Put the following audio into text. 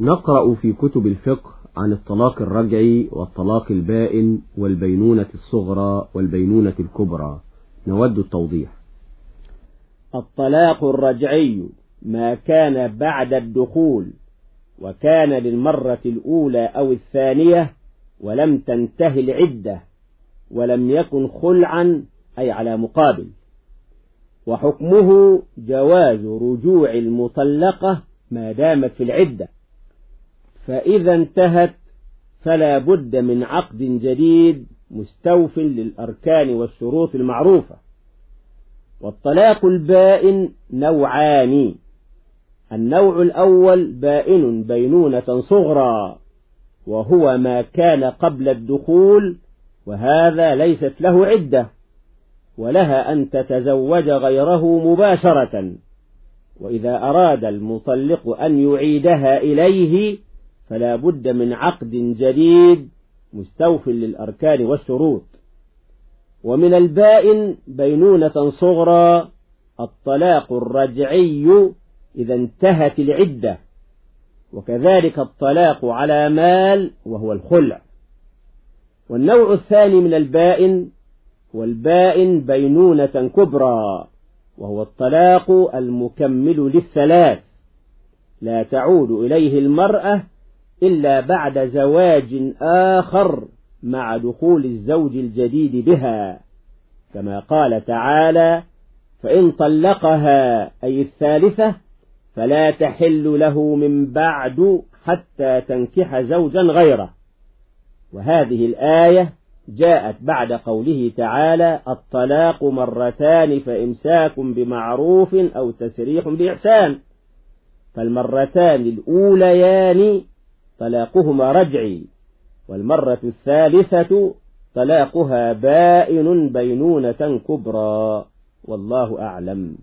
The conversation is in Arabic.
نقرأ في كتب الفقه عن الطلاق الرجعي والطلاق البائن والبينونة الصغرى والبينونة الكبرى. نود التوضيح. الطلاق الرجعي ما كان بعد الدخول وكان للمرة الأولى أو الثانية ولم تنتهي العدة ولم يكن خلعا أي على مقابل. وحكمه جواز رجوع المطلقة ما دامت في العدة. فإذا انتهت فلا بد من عقد جديد مستوف للأركان والشروط المعروفة. والطلاق البائن نوعان. النوع الأول بائن بينونة صغرى وهو ما كان قبل الدخول وهذا ليست له عدة ولها أن تتزوج غيره مباشرة. وإذا أراد المطلق أن يعيدها إليه فلا بد من عقد جديد مستوف للأركان والشروط. ومن البائن بينونة صغرى الطلاق الرجعي إذا انتهت العدة وكذلك الطلاق على مال وهو الخلع. والنوع الثاني من البائن والبائن بينونة كبرى وهو الطلاق المكمل للثلاث. لا تعود إليه المرأة إلا بعد زواج آخر مع دخول الزوج الجديد بها. كما قال تعالى فإن طلقها أي الثالثة فلا تحل له من بعد حتى تنكح زوجا غيره. وهذه الآية جاءت بعد قوله تعالى الطلاق مرتان فإمساك بمعروف أو تسريح بإحسان. فالمرتان الأوليان طلاقهما رجعي والمرة الثالثة طلاقها بائن بينونة كبرى والله أعلم.